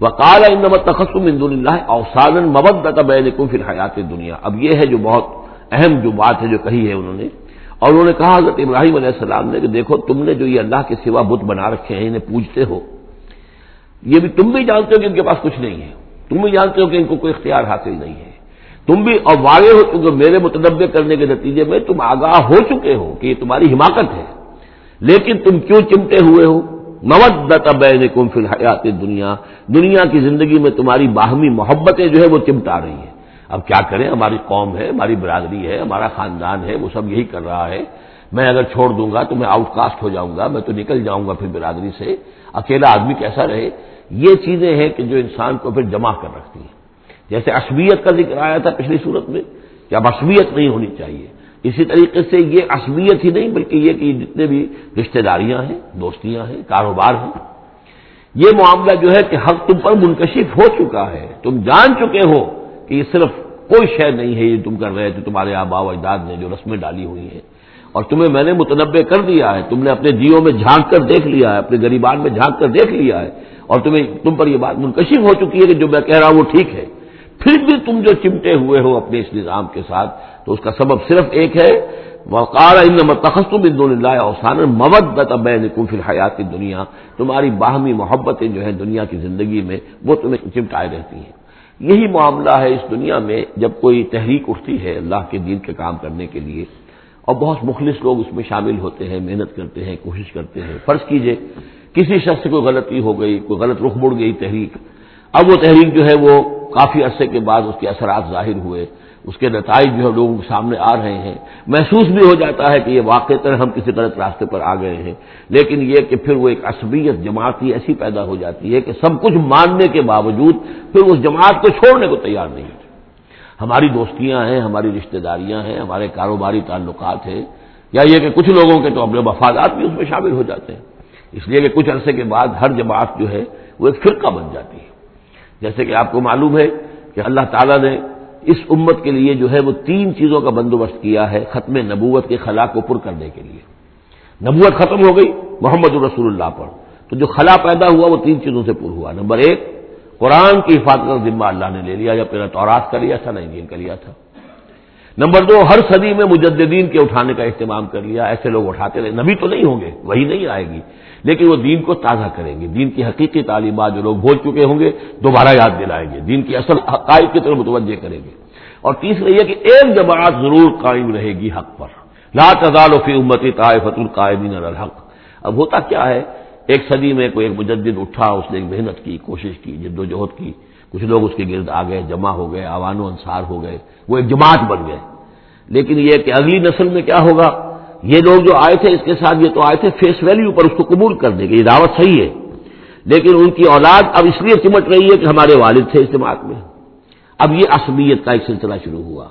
وقال تخصم اندون اللہ اوسان مبت بین پھر حیات دنیا اب یہ ہے جو بہت اہم جو بات ہے جو کہی ہے انہوں نے۔ اور انہوں نے کہا حضرت ابراہیم علیہ السلام نے کہ دیکھو تم نے جو یہ اللہ کے سوا بت بنا رکھے ہیں، انہیں پوجتے ہو۔ یہ بھی تم بھی جانتے ہو کہ ان کے پاس کچھ نہیں ہے۔ تم بھی جانتے ہو کہ ان کو کوئی اختیار حاصل نہیں ہے۔ تم بھی اور واضح ہو چکے میرے متنوع کرنے کے نتیجے میں تم آگاہ ہو چکے ہو کہ یہ تمہاری حماقت ہے۔ لیکن تم کیوں چمٹے ہوئے ہو؟ مودت بینکم فی الحیات دنیا دنیا کی زندگی میں تمہاری باہمی محبتیں جو ہے وہ چمٹا رہی ہیں۔ اب کیا کریں؟ ہماری قوم ہے، ہماری برادری ہے، ہمارا خاندان ہے، وہ سب یہی کر رہا ہے۔ میں اگر چھوڑ دوں گا تو میں آؤٹ کاسٹ ہو جاؤں گا، میں تو نکل جاؤں گا پھر برادری سے۔ اکیلا آدمی کیسا رہے؟ یہ چیزیں ہیں کہ جو انسان کو پھر جمع کر رکھتی ہیں۔ جیسے عصبیت کا ذکر آیا تھا پچھلی صورت میں کہ اب عصبیت نہیں ہونی چاہیے۔ اسی طریقے سے یہ عصبیت ہی نہیں، بلکہ یہ کہ جتنے بھی رشتہ داریاں ہیں، دوستیاں ہیں، کاروبار ہیں، یہ معاملہ جو ہے کہ حق تم پر منکشف ہو چکا ہے۔ تم جان چکے ہو کہ یہ صرف کوئی شے نہیں ہے، یہ تم کر رہے تھے، تمہارے آبا و اجداد نے جو رسمیں ڈالی ہوئی ہیں۔ اور تمہیں میں نے متنوع کر دیا ہے، تم نے اپنے دیوں میں جھانک کر دیکھ لیا ہے، اپنے غریبان میں جھانک کر دیکھ لیا ہے۔ اور تمہیں، تم پر یہ بات منکشف ہو چکی ہے کہ جو میں کہہ رہا ہوں وہ ٹھیک ہے۔ پھر بھی تم جو چمٹے ہوئے ہو اپنے اس نظام کے ساتھ تو اس کا سبب صرف ایک ہے وقار تخصم اللہ اوسان مبت بین فی الحیات کی دنیا تمہاری باہمی محبتیں جو ہیں دنیا کی زندگی میں، وہ تمہیں چمٹائے رہتی ہیں۔ یہی معاملہ ہے اس دنیا میں، جب کوئی تحریک اٹھتی ہے اللہ کے دین کے کام کرنے کے لیے، اور بہت مخلص لوگ اس میں شامل ہوتے ہیں، محنت کرتے ہیں، کوشش کرتے ہیں۔ فرض کیجیے، کسی شخص سے کوئی غلطی ہو گئی، کوئی غلط رخ مڑ گئی تحریک، اب وہ تحریک جو ہے وہ کافی عرصے کے بعد اس کے اثرات ظاہر ہوئے۔ اس کے نتائج جو ہے لوگوں کے سامنے آ رہے ہیں۔ محسوس بھی ہو جاتا ہے کہ یہ واقع طرح ہم کسی غلط راستے پر آ گئے ہیں۔ لیکن یہ کہ پھر وہ ایک عصبیت جماعتی ایسی پیدا ہو جاتی ہے کہ سب کچھ ماننے کے باوجود پھر اس جماعت کو چھوڑنے کو تیار نہیں ہماری دوستیاں ہیں، ہماری رشتہ داریاں ہیں، ہمارے کاروباری تعلقات ہیں۔ یا یہ کہ کچھ لوگوں کے تو اپنے مفادات بھی اس میں شامل ہو جاتے ہیں۔ اس لیے کہ کچھ عرصے کے بعد ہر جماعت جو ہے وہ ایک فرقہ بن جاتی ہے۔ جیسے کہ آپ کو معلوم ہے کہ اللہ تعالیٰ نے اس امت کے لیے جو ہے وہ تین چیزوں کا بندوبست کیا ہے ختم نبوت کے خلا کو پر کرنے کے لیے۔ نبوت ختم ہو گئی محمد الرسول اللہ پر۔ تو جو خلا پیدا ہوا وہ تین چیزوں سے پر ہوا۔ نمبر ایک، قرآن کی حفاظت کا ذمہ اللہ نے لے لیا، یا پہلا تورات کا لیا تھا نہیں دین کا لیا تھا۔ نمبر دو، ہر صدی میں مجددین کے اٹھانے کا اہتمام کر لیا۔ ایسے لوگ اٹھاتے رہے۔ نبی تو نہیں ہوں گے، وہی نہیں آئے گی۔ لیکن وہ دین کو تازہ کریں گے۔ دین کی حقیقی تعلیمات جو لوگ بھول چکے ہوں گے، دوبارہ یاد دلائیں گے۔ دین کی اصل حقائق کی طرف متوجہ کریں گے۔ اور تیسرا یہ کہ ایک جماعت ضرور قائم رہے گی حق پر۔ لا تزال فی امتی طائفت القائمین الحق۔ اب ہوتا کیا ہے؟ ایک صدی میں کوئی ایک مجدد اٹھا، اس نے ایک محنت کی، کوشش کی، جد و جہد کی۔ کچھ لوگ اس کے گرد آ گئے، جمع ہو گئے، آوان و انصار ہو گئے، وہ ایک جماعت بن گئے۔ لیکن یہ کہ اگلی نسل میں کیا ہوگا؟ یہ لوگ جو آئے تھے اس کے ساتھ یہ تو آئے تھے فیس ویلیو پر اس کو قبول کرنے کے یہ دعوت صحیح ہے۔ لیکن ان کی اولاد اب اس لیے چمٹ رہی ہے کہ ہمارے والد تھے اس میں۔ اب یہ عصبیت کا ایک سلسلہ شروع ہوا۔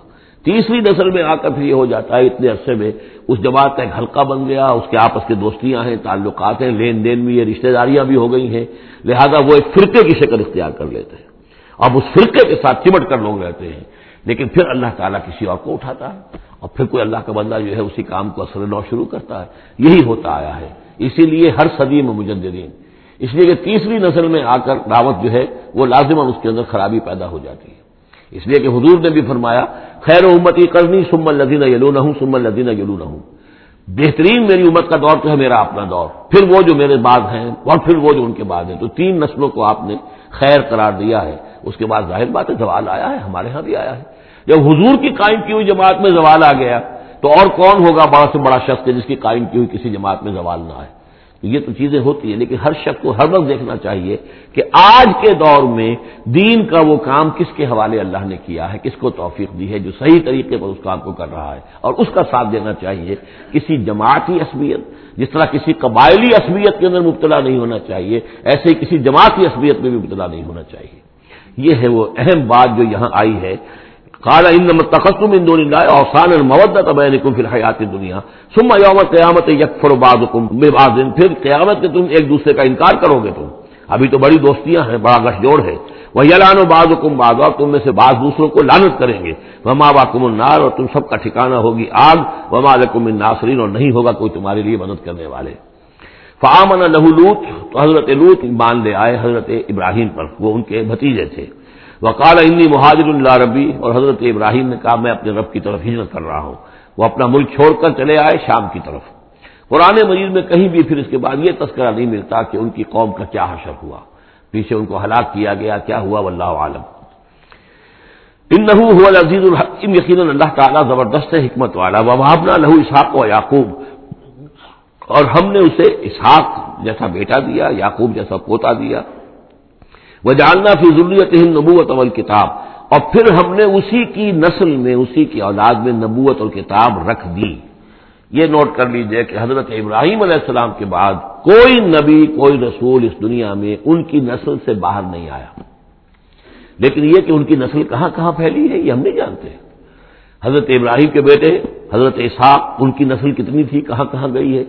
تیسری نسل میں آ کر پھر یہ ہو جاتا ہے اتنے عرصے میں اس جماعت کا ایک حلقہ بن گیا، اس کے آپس کے دوستیاں ہیں، تعلقات ہیں، لین دین بھی ہے رشتہ داریاں بھی ہو گئی ہیں۔ لہذا وہ ایک فرقے کی شکل اختیار کر لیتے ہیں۔ اب اس فرقے کے ساتھ چمٹ کر لوگ رہتے ہیں۔ لیکن پھر اللہ تعالیٰ کسی اور کو اٹھاتا ہے۔ اور پھر کوئی اللہ کا بندہ جو ہے اسی کام کو اثر نو شروع کرتا ہے۔ یہی ہوتا آیا ہے۔ اسی لیے ہر صدی میں مجددین۔ اس لیے کہ تیسری نسل میں آ کر دعوت جو ہے وہ لازمن اس کے اندر خرابی پیدا ہو جاتی ہے۔ اس لیے کہ حضور نے بھی فرمایا، خیر امتی کرنی سم الدین یلو نہ ہوں سم الدین یلو نہ ہوں بہترین میری امت کا دور تو ہے میرا اپنا دور۔ پھر وہ جو میرے بعد ہیں اور پھر وہ جو ان کے بعد ہیں۔ تو تین نسلوں کو آپ نے خیر قرار دیا ہے۔ اس کے بعد ظاہر بات ہے، زوال آیا ہے، ہمارے ہاں بھی آیا ہے۔ جب حضور کی قائم کی ہوئی جماعت میں زوال آ گیا، تو اور کون ہوگا بڑا سے بڑا شخص جس کی قائم کی ہوئی کسی جماعت میں زوال نہ آئے؟ تو یہ تو چیزیں ہوتی ہیں، لیکن ہر شخص کو ہر وقت دیکھنا چاہیے کہ آج کے دور میں دین کا وہ کام کس کے حوالے اللہ نے کیا ہے، کس کو توفیق دی ہے، جو صحیح طریقے پر اس کام کو کر رہا ہے، اور اس کا ساتھ دینا چاہیے۔ کسی جماعتی عصبیت، جس طرح کسی قبائلی عصبیت کے اندر مبتلا نہیں ہونا چاہیے، ایسے ہی کسی جماعتی عصبیت میں بھی مبتلا نہیں ہونا چاہیے۔ یہ ہے وہ اہم بات جو یہاں آئی ہے کالا ان تخصم ان دون اللہ اوسان المودت بینکم فی الحیات دنیا ثم یوم قیامت یکفر بعضکم ببعض. پھر قیامت کے تم ایک دوسرے کا انکار کرو گے تم. ابھی تو بڑی دوستیاں ہیں، بڑا گٹھ جوڑ ہے. وہ یلان و بعض حکم بعض اور تم میں سے بعض دوسروں کو لانت کریں گے. وما باکم النار، اور تم سب کا ٹھکانہ ہوگی آگ. وما لکم الناصرین اور نہیں ہوگا کوئی تمہارے لیے مدد کرنے والے. فامن لہو لوت تو حضرت لوت مان لے آئے حضرت ابراہیم پر. وہ ان کے بھتیجے تھے. وقال انی مہاجر اللہ ربی، اور حضرت ابراہیم نے کہا، میں اپنے رب کی طرف ہجرت کر رہا ہوں۔ وہ اپنا ملک چھوڑ کر چلے آئے شام کی طرف۔ قرآن مجید میں کہیں بھی پھر اس کے بعد یہ تذکرہ نہیں ملتا کہ ان کی قوم کا کیا حشر ہوا۔ پیچھے ان کو ہلاک کیا گیا، کیا ہوا، واللہ عالم۔ ان لہو عزیز الحکیم یقین اللہ تعالیٰ زبردست حکمت والا۔ وبنا لہو اسحاق و یعقوب۔ اور ہم نے اسے اسحاق جیسا بیٹا دیا، یعقوب جیسا پوتا دیا۔ وہ جاننا فی ضروریت نبوت اول کتاب اور پھر ہم نے اسی کی نسل میں، اسی کی اولاد میں نبوت اور کتاب رکھ دی۔ یہ نوٹ کر لیجیے کہ حضرت ابراہیم علیہ السلام کے بعد کوئی نبی، کوئی رسول اس دنیا میں ان کی نسل سے باہر نہیں آیا۔ لیکن یہ کہ ان کی نسل کہاں کہاں پھیلی ہے، یہ ہم نہیں جانتے۔ حضرت ابراہیم کے بیٹے، حضرت اسحاق، ان کی نسل کتنی تھی، کہاں کہاں گئی ہے۔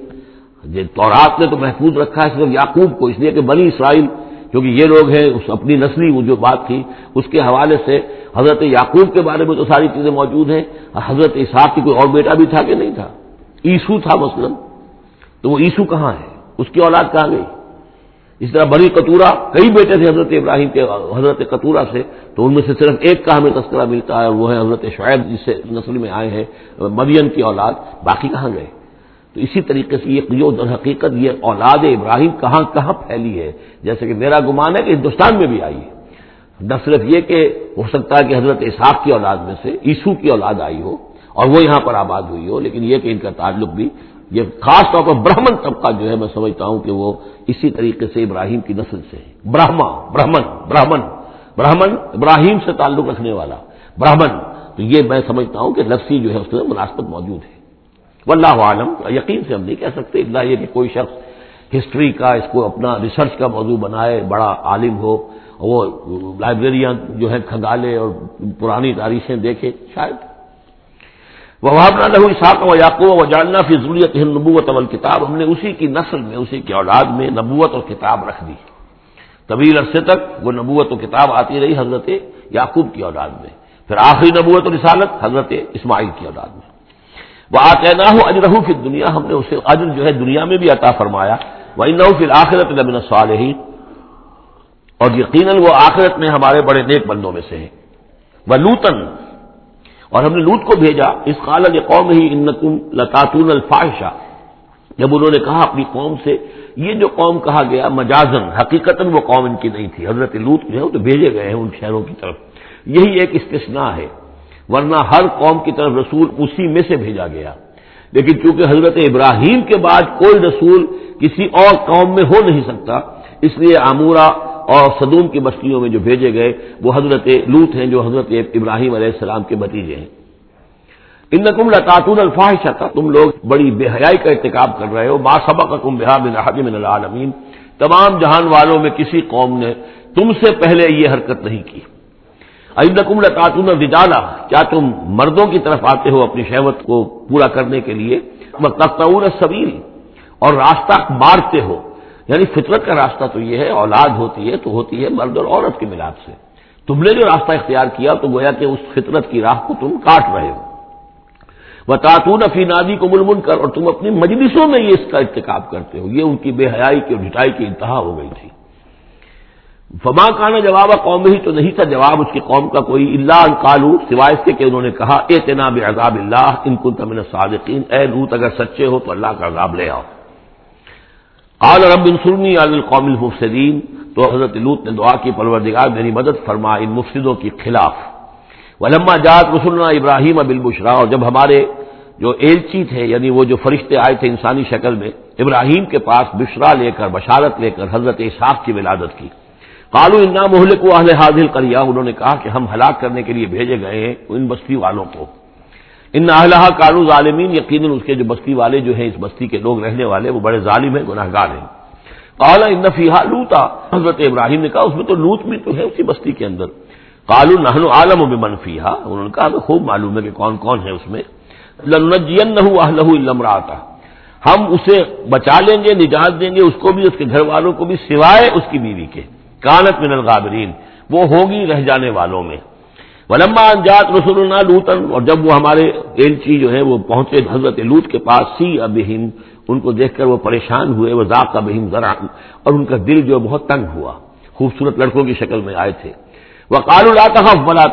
تورات نے تو محفوظ رکھا ہے صرف یعقوب کو، اس لیے کہ بنی اسرائیل کیونکہ یہ لوگ ہیں، اس اپنی نسلی وہ جو بات تھی، اس کے حوالے سے حضرت یعقوب کے بارے میں تو ساری چیزیں موجود ہیں۔ حضرت اسحاق کی کوئی اور بیٹا بھی تھا کہ نہیں تھا؟ عیسو تھا مثلا۔ تو وہ عیسو کہاں ہے؟ اس کی اولاد کہاں گئی؟ اس طرح بڑی کتورا کئی بیٹے تھے حضرت ابراہیم کے، حضرت کتورا سے۔ تو ان میں سے صرف ایک کا ہمیں تذکرہ ملتا ہے اور وہ ہے حضرت شعیب جس سے نسل میں آئے ہیں مریم کی اولاد۔ باقی کہاں گئے؟ تو اسی طریقے سے یہ در حقیقت، یہ اولاد ابراہیم کہاں کہاں پھیلی ہے؟ جیسے کہ میرا گمان ہے کہ ہندوستان میں بھی آئی ہے۔ نہ صرف یہ کہ ہو سکتا ہے کہ حضرت اسحاق کی اولاد میں سے عیسو کی اولاد آئی ہو اور وہ یہاں پر آباد ہوئی ہو، لیکن یہ کہ ان کا تعلق بھی، یہ خاص طور پر برہمن طبقہ جو ہے، میں سمجھتا ہوں کہ وہ اسی طریقے سے ابراہیم کی نسل سے ہے برہما، برہمن برہمن برہمن ابراہیم سے تعلق رکھنے والا، برہمن۔ تو یہ میں سمجھتا ہوں کہ لفظی جو ہے، اس کے مناسبت موجود ہے۔ واللہ عالم، یقین سے ہم نہیں کہہ سکتے اللہ یہ کہ کوئی شخص ہسٹری کا، اس کو اپنا ریسرچ کا موضوع بنائے، بڑا عالم ہو وہ لائبریریاں جو ہے کھنگالے اور پرانی تاریخیں دیکھے، شاید۔ وہ وابنا لہو اساق و یاقو و جاننا فی ضروریت نبوت اول کتاب ہم نے اسی کی نسل میں، اسی کی اولاد میں نبوت اور کتاب رکھ دی۔ طویل عرصے تک وہ نبوت و کتاب آتی رہی حضرت یعقوب کی اولاد میں۔ پھر آخری نبوت و رسالت حضرت اسماعیل کی اولاد میں۔ وہ آتے نہ ہو اجرہ فی دنیا ہم نے اسے اجر جو ہے دنیا میں بھی عطا فرمایا۔ وہ نہ پھر آخرت لمن صالحین اور یقیناً وہ آخرت میں ہمارے بڑے نیک بندوں میں سے ہیں۔ وہ لوتن اور ہم نے لوت کو بھیجا۔ اس خالد قوم ہی ان لتاتون الفاحشہ جب انہوں نے کہا اپنی قوم سے، یہ جو قوم کہا گیا، مجازن حقیقت وہ قوم ان کی نہیں تھی۔ حضرت لوت جو ہے وہ تو بھیجے گئے ہیں ان شہروں کی طرف۔ یہی ایک استثناء ہے۔ ورنہ ہر قوم کی طرف رسول اسی میں سے بھیجا گیا۔ لیکن چونکہ حضرت ابراہیم کے بعد کوئی رسول کسی اور قوم میں ہو نہیں سکتا، اس لیے آمورا اور صدوم کی بستیوں میں جو بھیجے گئے، وہ حضرت لوت ہیں جو حضرت ابراہیم علیہ السلام کے بتیجے ہیں۔ ان نقم لطاطون الفاحشہ تھا تم لوگ بڑی بے حیائی کا ارتکاب کر رہے ہو۔ ما سبق تم بحا بن من العالمین۔ تمام جہان والوں میں کسی قوم نے تم سے پہلے یہ حرکت نہیں کی۔ نقم لطاطون الرجالا کیا تم مردوں کی طرف آتے ہو اپنی شہوت کو پورا کرنے کے لیے؟ تختور سبیل اور راستہ مارتے ہو یعنی فطرت کا راستہ تو یہ ہے، اولاد ہوتی ہے تو ہوتی ہے مرد اور عورت کے ملاپ سے۔ تم نے جو راستہ اختیار کیا تو گویا کہ اس فطرت کی راہ کو تم کاٹ رہے ہو۔ وہ تاتون فی نادی کو ملمن کر اور تم اپنی مجلسوں میں یہ اس کا ارتکاب کرتے ہو۔ یہ ان کی بے حیائی کی اور ڈٹائی کی انتہا ہو گئی تھی۔ فما کانا جواب قوم ہی تو نہیں تھا جواب اس کی قوم کا کوئی اللہ کالو سوائے سے کہ انہوں نے کہا، اے تناب عذاب اللہ، ان کن تمن صادقین اے لوت اگر سچے ہو تو اللہ کا عذاب لے آؤ۔ قال رب انصرنی علی القوم المفسدین، تو حضرت لوت نے دعا کی، پروردگار میری مدد فرما ان مفسدوں کے خلاف۔ ولما جات رسولنا ابراہیم اب البشرا اور جب ہمارے جو ایلچی تھے یعنی وہ جو فرشتے آئے تھے انسانی شکل میں، ابراہیم کے پاس بشرا لے کر، بشارت لے کر حضرت اسحاق کی ولادت کی۔ قالو انا محلک و اہل حاضل کریا انہوں نے کہا کہ ہم ہلاک کرنے کے لیے بھیجے گئے ہیں ان بستی والوں کو. ان اہلہ کالو ظالمین، یقیناً اس کے جو بستی والے جو ہیں، اس بستی کے لوگ رہنے والے، وہ بڑے ظالم ہیں گناہ گار ہیں. کالا ان فیحا لوتا حضرت ابراہیم نے کہا، اس میں تو لوت بھی تو ہے اسی بستی کے اندر. کالو نہن عالم و منفیحا انہوں نے کہا، ہمیں خوب معلوم ہے کہ کون کون ہے اس میں. لنجین کانت من الغابرین، وہ ہوگی رہ جانے والوں میں۔ ولما انجات رسول اللہ لوتن اور جب وہ ہمارے ایلچی جو ہے وہ پہنچے حضرت لوت کے پاس، سی ابہم، ان کو دیکھ کر وہ پریشان ہوئے، وہ ذاق کا بہم ذرا، اور ان کا دل جو بہت تنگ ہوا۔ خوبصورت لڑکوں کی شکل میں آئے تھے۔ وہ کالو لاتا بلا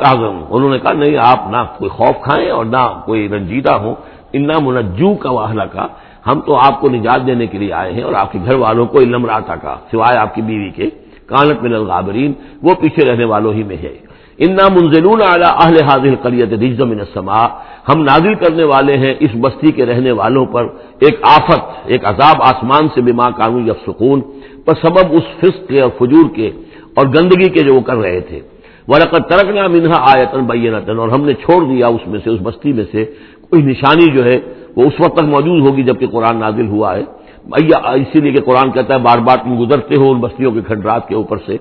انہوں نے کہا، نہیں، آپ نہ کوئی خوف کھائیں اور نہ کوئی رنجیدہ ہوں۔ انا منجو کا واہلا کا ہم تو آپ کو نجات دینے کے لیے آئے ہیں، اور آپ کے گھر والوں کو علم راتا کا سوائے آپ کی بیوی کے۔ کانت من الغابرین، وہ پیچھے رہنے والوں ہی میں ہے۔ انا منزلون اعلیٰ اہل حاضر قریت من السماء۔ ہم نازل کرنے والے ہیں اس بستی کے رہنے والوں پر۔ ایک آفت، ایک عذاب آسمان سے بما قانو یا سکون پر سبب اس فسق کے اور فجور کے اور گندگی کے جو وہ کر رہے تھے۔ ورقت ترکنا منہا آیتن بینتن اور ہم نے چھوڑ دیا اس میں سے، اس بستی میں سے۔ کوئی نشانی جو ہے، وہ اس وقت تک موجود ہوگی جبکہ قرآن نازل ہوا ہے۔ اسی لیے کہ قرآن کہتا ہے، بار بار تم گزرتے ہو ان بستیوں کے کھنڈرات کے اوپر سے۔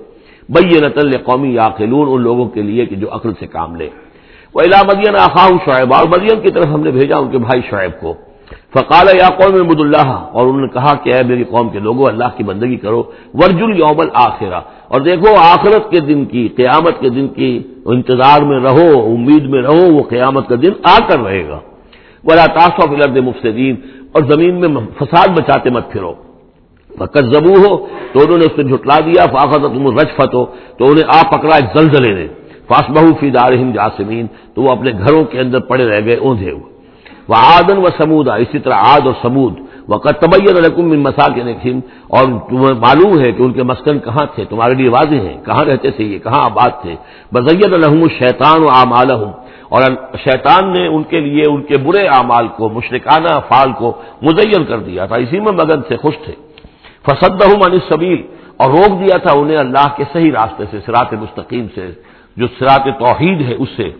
بئی نتل قومی یاقلون، ان لوگوں کے لیے کہ جو عقل سے کام لے۔ وہ الا مدین آخاؤ شعیب اور مدین کی طرف ہم نے بھیجا ان کے بھائی شعیب کو۔ فقال یا قوم محمد اللہ، اور انہوں نے کہا کہ اے میری قوم کے لوگوں اللہ کی بندگی کرو۔ ورجل یوم الآخرہ اور دیکھو آخرت کے دن کی، قیامت کے دن کی، انتظار میں رہو، امید میں رہو، وہ قیامت کا دن آ کر رہے گا۔ بلا تاثر فلرد اور زمین میں فساد بچاتے مت پھرو۔ فقط زبو ہو تو انہوں نے اس سے جھٹلا دیا فاخت تم رجفت ہو تو انہیں آ پکڑا ایک زلزلے نے۔ فاس بہو فی دارہم جاسمین تو وہ اپنے گھروں کے اندر پڑے رہ گئے، اوندھے ہوئے۔ وہ آدن و سمودا اسی طرح آد اور سمود وقت طبیت رقم مسا کے نقیم اور تمہیں معلوم ہے کہ ان کے مسکن کہاں تھے؟ تمہارے لیے واضح ہیں۔ کہاں رہتے تھے یہ؟ کہاں آباد تھے؟ بزیت الحم شیطان و اعمال اور شیطان نے ان کے لیے ان کے برے اعمال کو، مشرکانہ افعال کو مزین کر دیا تھا۔ اسی میں مگن سے خوش تھے۔ فسد عن السبیل اور روک دیا تھا انہیں اللہ کے صحیح راستے سے سرات مستقیم سے، جو سرات توحید ہے اس سے۔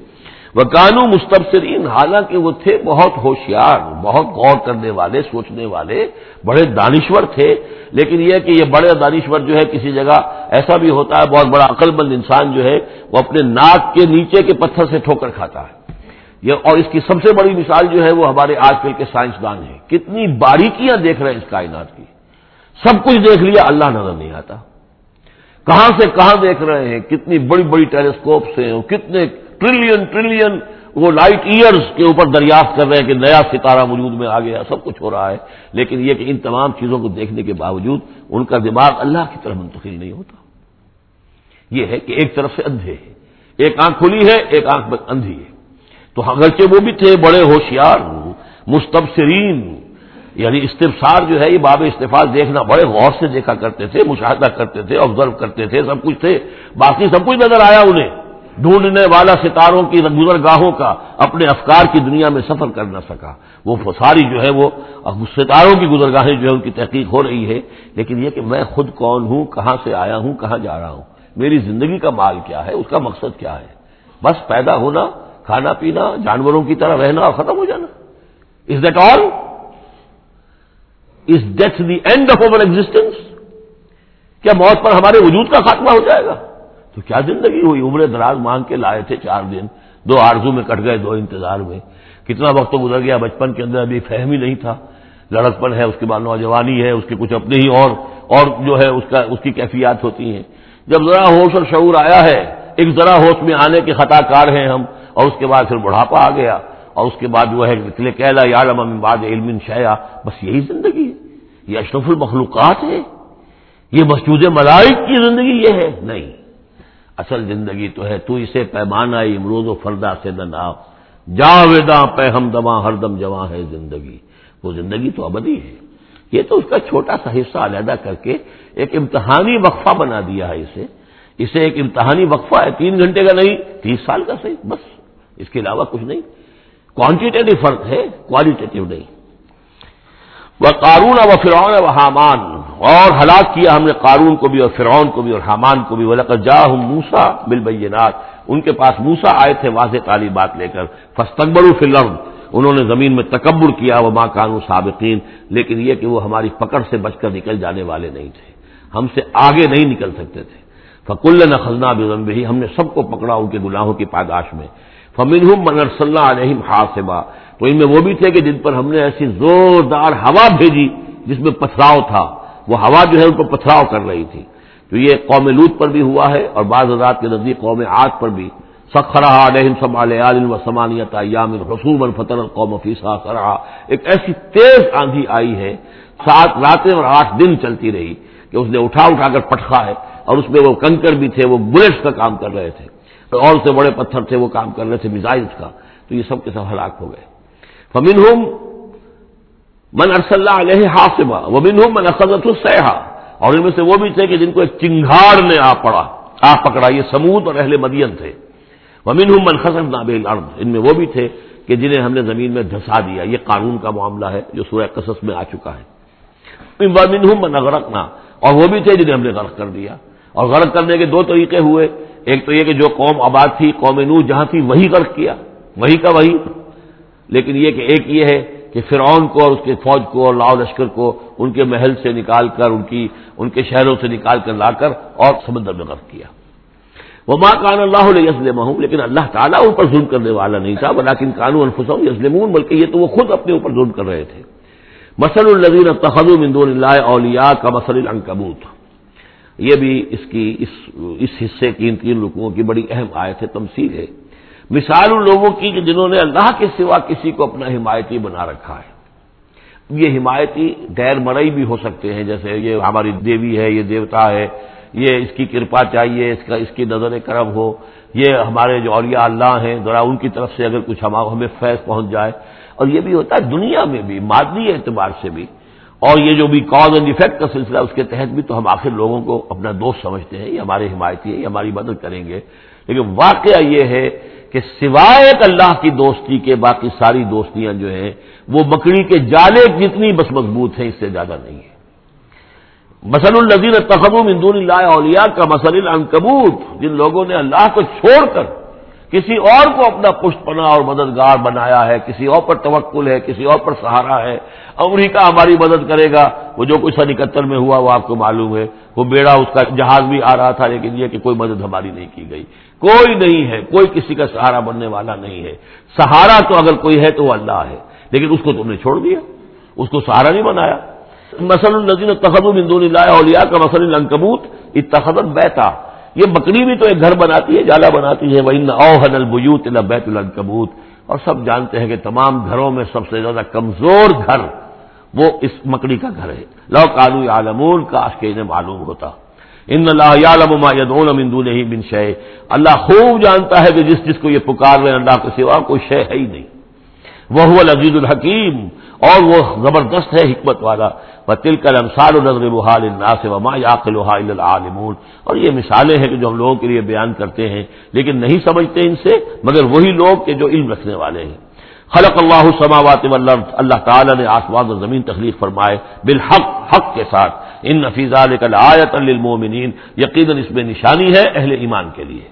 وہ قانو مستبصرین، حالانکہ وہ تھے بہت ہوشیار، بہت غور کرنے والے، سوچنے والے، بڑے دانشور تھے، لیکن یہ کہ یہ بڑے دانشور جو ہے کسی جگہ ایسا بھی ہوتا ہے، بہت بڑا عقل مند انسان جو ہے، وہ اپنے ناک کے نیچے کے پتھر سے ٹھوکر کھاتا ہے۔ یہ اور اس کی سب سے بڑی مثال جو ہے، وہ ہمارے آج کل کے سائنسدان ہیں۔ کتنی باریکیاں دیکھ رہے ہیں اس کائنات کی۔ سب کچھ دیکھ لیا، اللہ نظر نہیں آتا۔ کہاں سے کہاں دیکھ رہے ہیں؟ کتنی بڑی بڑی ٹیلیسکوپ سے کتنے ٹریلین ٹریلین وہ لائٹ ایئرز کے اوپر دریافت کر رہے ہیں کہ نیا ستارہ وجود میں آ گیا سب کچھ ہو رہا ہے۔ لیکن یہ کہ ان تمام چیزوں کو دیکھنے کے باوجود ان کا دماغ اللہ کی طرف منتقل نہیں ہوتا۔ یہ ہے کہ ایک طرف سے اندھے ہے ایک آنکھ کھلی ہے، ایک آنکھ اندھی ہے۔ تو اگرچہ وہ بھی تھے بڑے ہوشیار، مستبصرین یعنی استفسار جو ہے، یہ باب استفاد دیکھنا، بڑے غور سے دیکھا کرتے تھے، مشاہدہ کرتے تھے آبزرو کرتے تھے، سب کچھ تھے۔ باقی سب کچھ نظر آیا انہیں۔ ڈھونڈنے والا ستاروں کی گزرگاہوں کا اپنے افکار کی دنیا میں سفر کر نہ سکا۔ وہ ساری جو ہے وہ ستاروں کی گزرگاہیں جو ہے ان کی تحقیق ہو رہی ہے، لیکن یہ کہ میں خود کون ہوں، کہاں سے آیا ہوں، کہاں جا رہا ہوں، میری زندگی کا مال کیا ہے، اس کا مقصد کیا ہے؟ بس پیدا ہونا، کھانا پینا، جانوروں کی طرح رہنا اور ختم ہو جانا۔ Is that all is death the end of over existence کیا موت پر ہمارے وجود کا خاتمہ ہو جائے گا؟ تو کیا زندگی ہوئی؟ عمر دراز مانگ کے لائے تھے چار دن۔ دو آرزو میں کٹ گئے، دو انتظار میں۔ کتنا وقت تو گزر گیا، بچپن کے اندر ابھی فہم ہی نہیں تھا۔ لڑکپن ہے، اس کے بعد نوجوانی ہے، اس کے کچھ اپنے ہی اور اور جو ہے اس کا، اس کی کیفیات ہوتی ہیں۔ جب ذرا ہوش اور شعور آیا ہے، ایک ذرا ہوش میں آنے کے خطا کار ہیں ہم۔ اور اس کے بعد پھر بڑھاپا آ گیا۔ اور اس کے بعد جو ہے کہلا یا بعد علم شیا بس یہی زندگی ہے۔ یہ اشرف المخلوقات ہے یہ مسجود ملائک کی زندگی یہ ہے۔ نہیں۔ اصل زندگی تو ہے، تو اسے پیمانہ امروز و فردا سے نہ جا پہ ہم دما ہر دم جواں ہے زندگی۔ وہ زندگی تو ابدی ہے۔ یہ تو اس کا چھوٹا سا حصہ علیحدہ کر کے ایک امتحانی وقفہ بنا دیا ہے اسے۔ اسے ایک امتحانی وقفہ ہے، تین گھنٹے کا نہیں، تیس سال کا صحیح، بس۔ اس کے علاوہ کچھ نہیں۔ کوانٹیٹیو فرق ہے کوالٹیٹیو نہیں۔ وہ قارون و فرعون و حامان۔ اور ہلاک کیا ہم نے قارون کو بھی اور فرعون کو بھی اور حامان کو بھی۔ جا ہوں موسا بل ان کے پاس موسا آئے تھے واضح تعلیمات لے کر۔ فستقبر فلم انہوں نے زمین میں تکبر کیا۔ وہ ماں قانون سابقین لیکن یہ کہ وہ ہماری پکڑ سے بچ کر نکل جانے والے نہیں تھے۔ ہم سے آگے نہیں نکل سکتے تھے۔ فکل نہ خزنا بھی ہم نے سب کو پکڑا ان کے گناہوں کی پاداش میں۔ فمن ہوں منر صلاح علیہم حاصبہ تو ان میں وہ بھی تھے کہ جن پر ہم نے ایسی زوردار ہوا بھیجی جس میں پتھراؤ تھا۔ وہ ہوا جو ہے ان پر پتھراؤ کر رہی تھی تو یہ قوم لوت پر بھی ہوا ہے اور بعض حضرات کے نزدیک قوم آج پر بھی سخرا علیہم سمال عالم و سمانیت ایام رسوم الفطر القوم فیسا کرا ایک ایسی تیز آندھی آئی ہے سات راتیں اور آٹھ دن چلتی رہی کہ اس نے اٹھا اٹھا کر پٹخا ہے اور اس میں وہ کنکر بھی تھے، وہ بلٹس کا کام کر رہے تھے۔ اور سے بڑے پتھر تھے، وہ کام کر رہے تھے میزائلس کا۔ تو یہ سب کے سب ہلاک ہو گئے۔ فمن من ارس اللہ علیہ ہاسما ومن ہوں من اصدت السحا اور ان میں سے وہ بھی تھے کہ جن کو ایک چنگاڑ نے آ پڑا، آ پکڑا۔ یہ سمود اور اہل مدین تھے۔ ومن ہوں من خسم نابل ان میں وہ بھی تھے کہ جنہیں ہم نے زمین میں دھسا دیا۔ یہ قانون کا معاملہ ہے جو سورہ قصص میں آ چکا ہے۔ ومن ہوں من اغرقنا اور وہ بھی تھے جنہیں ہم نے غرق کر دیا۔ اور غرق کرنے کے دو طریقے ہوئے۔ ایک تو یہ کہ جو قوم آباد تھی، قوم نو جہاں تھی، وہی غرق کیا۔ وہی کا وہی۔ لیکن یہ کہ ایک یہ ہے کہ فرعون کو اور اس کے فوج کو اور لاؤ لشکر کو ان کے محل سے نکال کر، ان کی، ان کے شہروں سے نکال کر لا کر اور سمندر میں غرق کیا۔ وہ ماں کان اللہ علیہ ہوں لیکن اللہ تعالیٰ ان پر ظلم کرنے والا نہیں تھا بلاکن قانون الفسم یسلمون بلکہ یہ تو وہ خود اپنے اوپر ظلم کر رہے تھے۔ مسل النظیر تخد مندون اللہ اولیا کا مسل العنکبوت یہ بھی اس کی، اس اس حصے کی ان تین رکوؤں کی بڑی اہم آیت ہے تمثیل ہے۔ مثال ان لوگوں کی کہ جنہوں نے اللہ کے سوا کسی کو اپنا حمایتی بنا رکھا ہے۔ یہ حمایتی غیر مرئی بھی ہو سکتے ہیں، جیسے یہ ہماری دیوی ہے، یہ دیوتا ہے، یہ اس کی کرپا چاہیے، اس کا اس کی نظر کرم ہو۔ یہ ہمارے جو اولیاء اللہ ہیں، ذرا ان کی طرف سے اگر کچھ ہمیں فیض پہنچ جائے۔ اور یہ بھی ہوتا ہے دنیا میں بھی، مادی اعتبار سے بھی۔ اور یہ جو بھی کاز اینڈ افیکٹ کا سلسلہ اس کے تحت بھی تو ہم آخر لوگوں کو اپنا دوست سمجھتے ہیں، یہ ہمارے حمایتی ہے یہ ہماری مدد کریں گے۔ لیکن واقعہ یہ ہے کہ سوائے ایک اللہ کی دوستی کے باقی ساری دوستیاں جو ہیں، وہ مکڑی کے جالے جتنی بس مضبوط ہیں، اس سے زیادہ نہیں ہے مسل النظیر تخم اندون اللہ اولیا کا مسل العنکبوت، جن لوگوں نے اللہ کو چھوڑ کر کسی اور کو اپنا پشت پنا اور مددگار بنایا ہے، کسی اور پر توکل ہے، کسی اور پر سہارا ہے امریکہ ہماری مدد کرے گا۔ وہ جو کچھ سن اکہتر میں ہوا وہ آپ کو معلوم ہے۔ وہ بیڑا اس کا جہاز بھی آ رہا تھا لیکن یہ کہ کوئی مدد ہماری نہیں کی گئی۔ کوئی نہیں ہے، کوئی کسی کا سہارا بننے والا نہیں ہے۔ سہارا تو اگر کوئی ہے تو وہ اللہ ہے۔ لیکن اس کو تم نے چھوڑ دیا۔ اس کو سہارا نہیں بنایا۔ مسل النظین تخدم اندون اللہ اولیا کا مسل الکبوت اتخذت بیتا یہ بکری بھی تو ایک گھر بناتی ہے، جالا بناتی ہے۔ وہ اوہن البیوت بیت الکبوت اور سب جانتے ہیں کہ تمام گھروں میں سب سے زیادہ کمزور گھر وہ اس مکڑی کا گھر ہے۔ لو کالو عالمون کاش کے انہیں معلوم ہوتا۔ ان اللہ عالم یدون مندو نہیں بن شے اللہ خوب جانتا ہے کہ جس جس کو یہ پکار رہے اللہ کے سوا کوئی شے ہے ہی نہیں۔ وہ عزیز الحکیم، اور وہ زبردست ہے حکمت والا۔ و تل کر امسال نظر بحال الناس وما یاقل العالمون۔ اور یہ مثالیں ہیں کہ جو ہم لوگوں کے لیے بیان کرتے ہیں، لیکن نہیں سمجھتے ان سے، مگر وہی لوگ کہ جو علم رکھنے والے ہیں۔ خلق اللہ سماوات والارض. اللہ تعالیٰ نے آسمان و زمین تخلیق فرمائے بالحق، حق کے ساتھ. ان نفیزہ لکل آیت للمومنین یقیناً اس میں نشانی ہے اہل ایمان کے لیے.